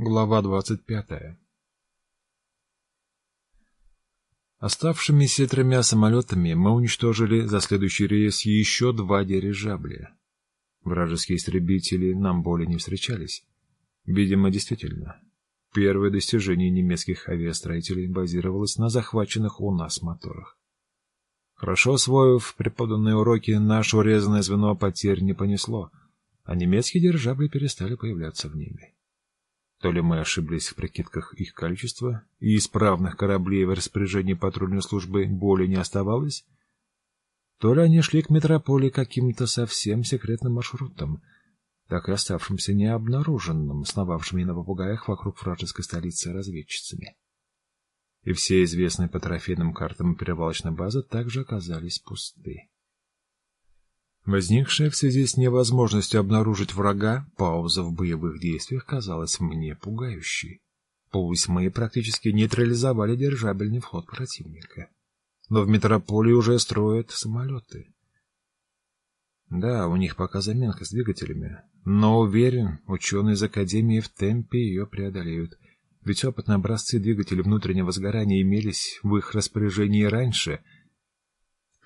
Глава 25. Оставшимися тремя самолетами мы уничтожили за следующий рейс еще два дирижабля. Вражеские истребители нам более не встречались. Видимо, действительно, первое достижение немецких авиастроителей базировалось на захваченных у нас моторах. Хорошо освоив преподанные уроки, наше урезанное звено потерь не понесло, а немецкие дирижабли перестали появляться в небе. То ли мы ошиблись в прикидках их количества, и исправных кораблей в распоряжении патрульной службы более не оставалось, то ли они шли к метрополии каким-то совсем секретным маршрутом, так и оставшимся необнаруженным, сновавшими на попугаях вокруг вражеской столицы разведчицами. И все известные по трофейным картам перевалочной базы также оказались пусты. Возникшая в связи с невозможностью обнаружить врага пауза в боевых действиях казалась мне пугающей. Пусть мы практически нейтрализовали держабельный флот противника, но в метрополии уже строят самолеты. Да, у них пока заминка с двигателями, но уверен, ученые из Академии в темпе ее преодолеют, ведь опытные образцы двигателей внутреннего сгорания имелись в их распоряжении раньше —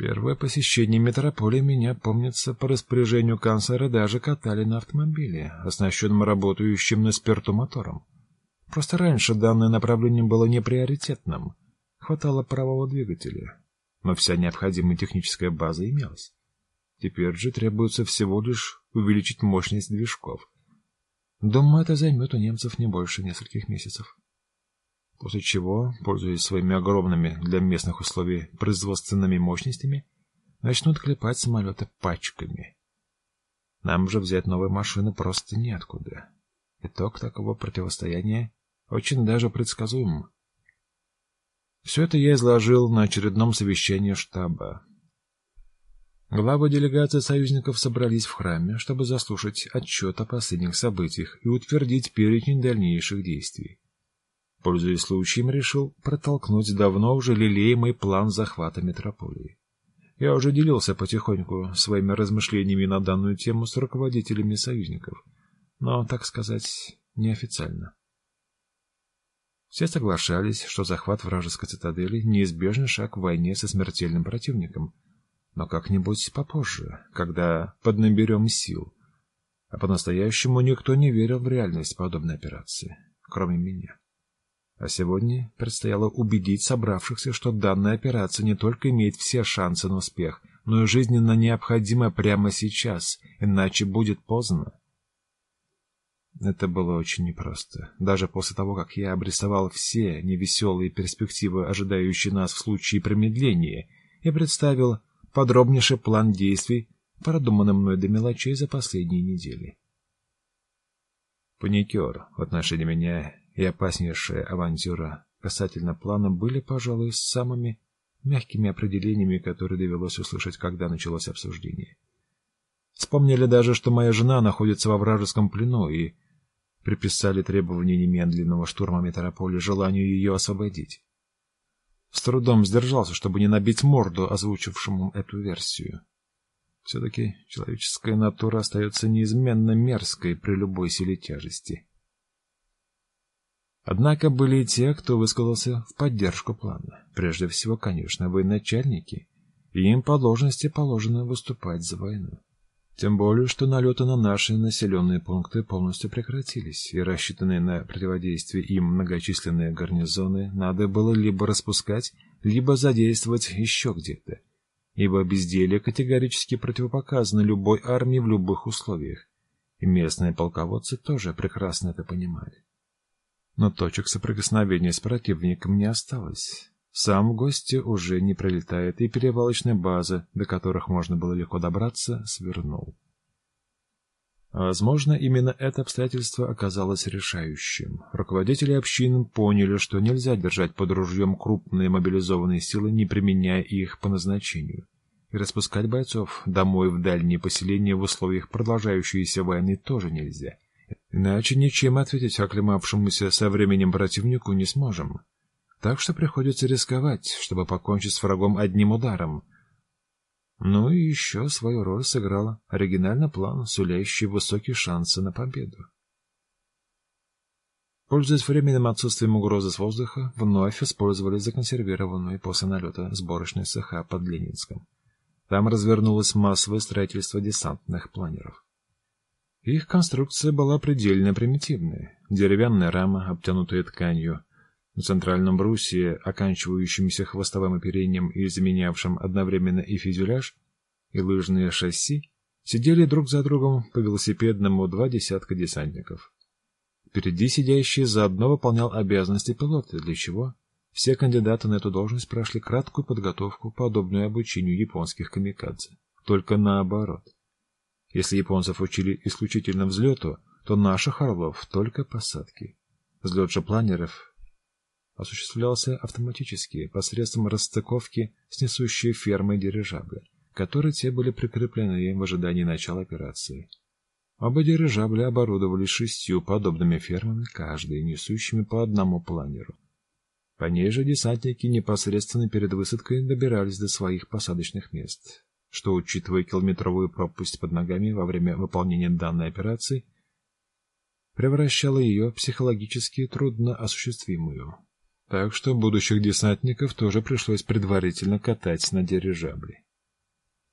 Первое посещение метрополии меня, помнится, по распоряжению канцлера даже катали на автомобиле, оснащенном работающим на спирту мотором. Просто раньше данное направление было неприоритетным. Хватало правого двигателя. Но вся необходимая техническая база имелась. Теперь же требуется всего лишь увеличить мощность движков. Думаю, это займет у немцев не больше нескольких месяцев после чего, пользуясь своими огромными для местных условий производственными мощностями, начнут клепать самолеты пачками. Нам же взять новые машины просто неоткуда. Итог такого противостояния очень даже предсказуем. Все это я изложил на очередном совещании штаба. Главы делегации союзников собрались в храме, чтобы заслушать отчет о последних событиях и утвердить перечень дальнейших действий. Пользуясь случаем, решил протолкнуть давно уже лелеемый план захвата метрополии. Я уже делился потихоньку своими размышлениями на данную тему с руководителями союзников, но, так сказать, неофициально. Все соглашались, что захват вражеской цитадели — неизбежный шаг в войне со смертельным противником, но как-нибудь попозже, когда поднаберем сил. А по-настоящему никто не верил в реальность подобной операции, кроме меня. А сегодня предстояло убедить собравшихся, что данная операция не только имеет все шансы на успех, но и жизненно необходима прямо сейчас, иначе будет поздно. Это было очень непросто. Даже после того, как я обрисовал все невеселые перспективы, ожидающие нас в случае промедления, и представил подробнейший план действий, продуманный мной до мелочей за последние недели. Паникер в отношении меня и опаснейшая авантюра касательно плана были, пожалуй, самыми мягкими определениями, которые довелось услышать, когда началось обсуждение. Вспомнили даже, что моя жена находится во вражеском плену, и приписали требования немедленного штурма метрополии желанию ее освободить. С трудом сдержался, чтобы не набить морду озвучившему эту версию. Все-таки человеческая натура остается неизменно мерзкой при любой силе тяжести. Однако были и те, кто высказался в поддержку плана. Прежде всего, конечно, военачальники, и им по должности положено выступать за войну. Тем более, что налеты на наши населенные пункты полностью прекратились, и рассчитанные на противодействие им многочисленные гарнизоны надо было либо распускать, либо задействовать еще где-то, ибо безделие категорически противопоказано любой армии в любых условиях, и местные полководцы тоже прекрасно это понимали. Но точек соприкосновения с противником не осталось. Сам в гости уже не пролетает, и перевалочная база, до которых можно было легко добраться, свернул. Возможно, именно это обстоятельство оказалось решающим. Руководители общин поняли, что нельзя держать под ружьем крупные мобилизованные силы, не применяя их по назначению. И распускать бойцов домой в дальние поселения в условиях продолжающейся войны тоже нельзя. Иначе ничем ответить оклемавшемуся со временем противнику не сможем. Так что приходится рисковать, чтобы покончить с врагом одним ударом. Ну и еще свою роль сыграл оригинальный план, сулящий высокие шансы на победу. Пользуясь временным отсутствием угрозы с воздуха, вновь использовали законсервированную после налета сборочные цеха под Ленинском. Там развернулось массовое строительство десантных планеров. Их конструкция была предельно примитивная. Деревянная рама, обтянутая тканью, на центральном брусе, оканчивающемся хвостовым оперением и заменявшим одновременно и фюзеляж, и лыжные шасси, сидели друг за другом по велосипедному два десятка десантников. Впереди сидящий заодно выполнял обязанности пилота, для чего все кандидаты на эту должность прошли краткую подготовку, подобную обучению японских камикадзе. Только наоборот. Если японцев учили исключительно взлету, то наших орлов только посадки. Взлет же планеров осуществлялся автоматически посредством расстыковки с несущей фермой дирижабля, которые те были прикреплены в ожидании начала операции. Оба дирижабля оборудовались шестью подобными фермами, каждой несущими по одному планеру. По ней же десантники непосредственно перед высадкой добирались до своих посадочных мест, что, учитывая километровую пропасть под ногами во время выполнения данной операции, превращало ее психологически трудно осуществимую. Так что будущих десантников тоже пришлось предварительно катать на дирижабле.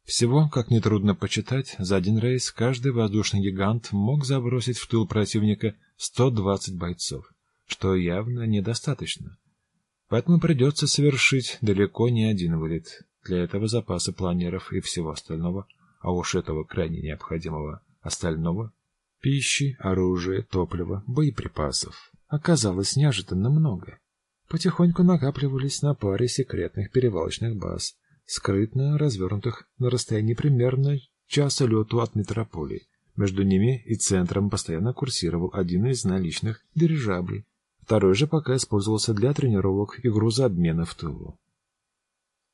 Всего, как нетрудно почитать, за один рейс каждый воздушный гигант мог забросить в тыл противника 120 бойцов, что явно недостаточно. Поэтому придется совершить далеко не один вылет. Для этого запасы планеров и всего остального, а уж этого крайне необходимого остального, пищи, оружия, топлива, боеприпасов, оказалось неожиданно много. Потихоньку накапливались на паре секретных перевалочных баз, скрытно развернутых на расстоянии примерно часа лету от метрополии. Между ними и центром постоянно курсировал один из наличных дирижаблей. Второй же пока использовался для тренировок и грузообмена в тылу.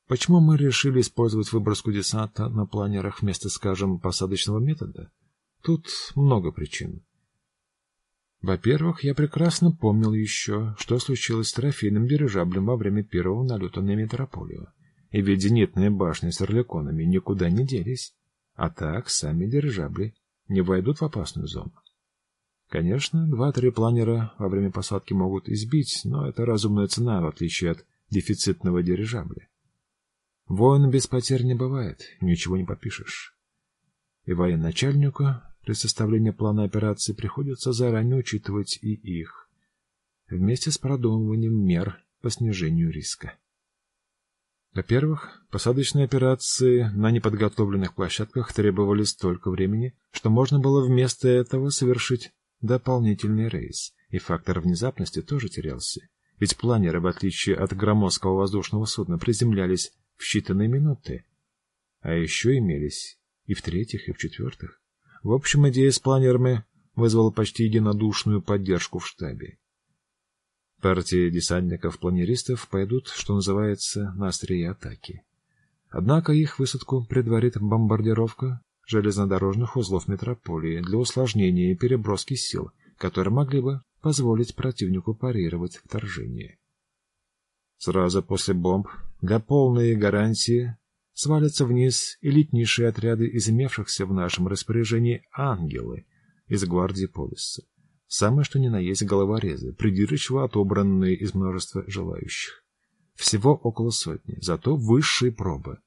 Почему мы решили использовать выброску десанта на планерах вместо, скажем, посадочного метода? Тут много причин. Во-первых, я прекрасно помнил еще, что случилось с трофейным дирижаблем во время первого налета на метрополию и ведь зенитные башни с орликонами никуда не делись, а так сами дирижабли не войдут в опасную зону. Конечно, два-три планера во время посадки могут избить, но это разумная цена, в отличие от дефицитного дирижабля. Воин без потерь не бывает, ничего не попишешь. И военачальнику при составлении плана операции приходится заранее учитывать и их, вместе с продумыванием мер по снижению риска. Во-первых, посадочные операции на неподготовленных площадках требовали столько времени, что можно было вместо этого совершить дополнительный рейс, и фактор внезапности тоже терялся. Ведь планеры, в отличие от громоздкого воздушного судна, приземлялись в считанные минуты. А еще имелись и в-третьих, и в-четвертых. В общем, идея с планерами вызвала почти единодушную поддержку в штабе. Партии десантников-планеристов пойдут, что называется, на острие атаки. Однако их высадку предварит бомбардировка железнодорожных узлов метрополии для усложнения и переброски сил, которые могли бы позволить противнику парировать вторжение. Сразу после бомб, для полной гарантии, свалятся вниз элитнейшие отряды из имевшихся в нашем распоряжении ангелы из гвардии Полиса. Самое что ни на есть головорезы, придирчиво отобранные из множества желающих. Всего около сотни, зато высшие пробы.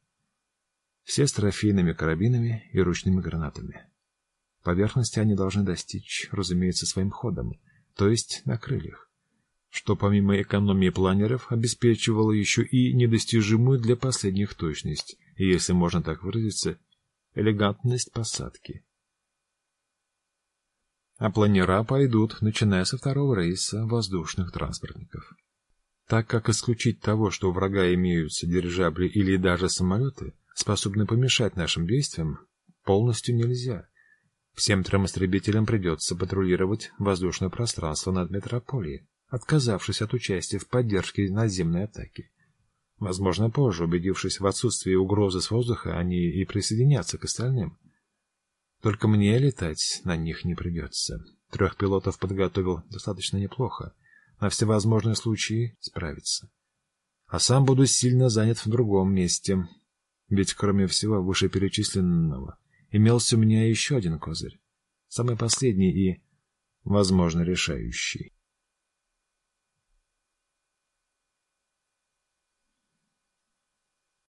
Все с трофейными карабинами и ручными гранатами. Поверхности они должны достичь, разумеется, своим ходом, то есть на крыльях, что помимо экономии планеров обеспечивало еще и недостижимую для последних точность, если можно так выразиться, элегантность посадки а планера пойдут, начиная со второго рейса воздушных транспортников. Так как исключить того, что у врага имеются дирижабли или даже самолеты, способны помешать нашим действиям, полностью нельзя. Всем трем истребителям придется патрулировать воздушное пространство над метрополией, отказавшись от участия в поддержке наземной атаки. Возможно, позже, убедившись в отсутствии угрозы с воздуха, они и присоединятся к остальным. Только мне летать на них не придется. Трех пилотов подготовил достаточно неплохо. На всевозможные случаи справиться. А сам буду сильно занят в другом месте. Ведь кроме всего вышеперечисленного, имелся у меня еще один козырь. Самый последний и, возможно, решающий.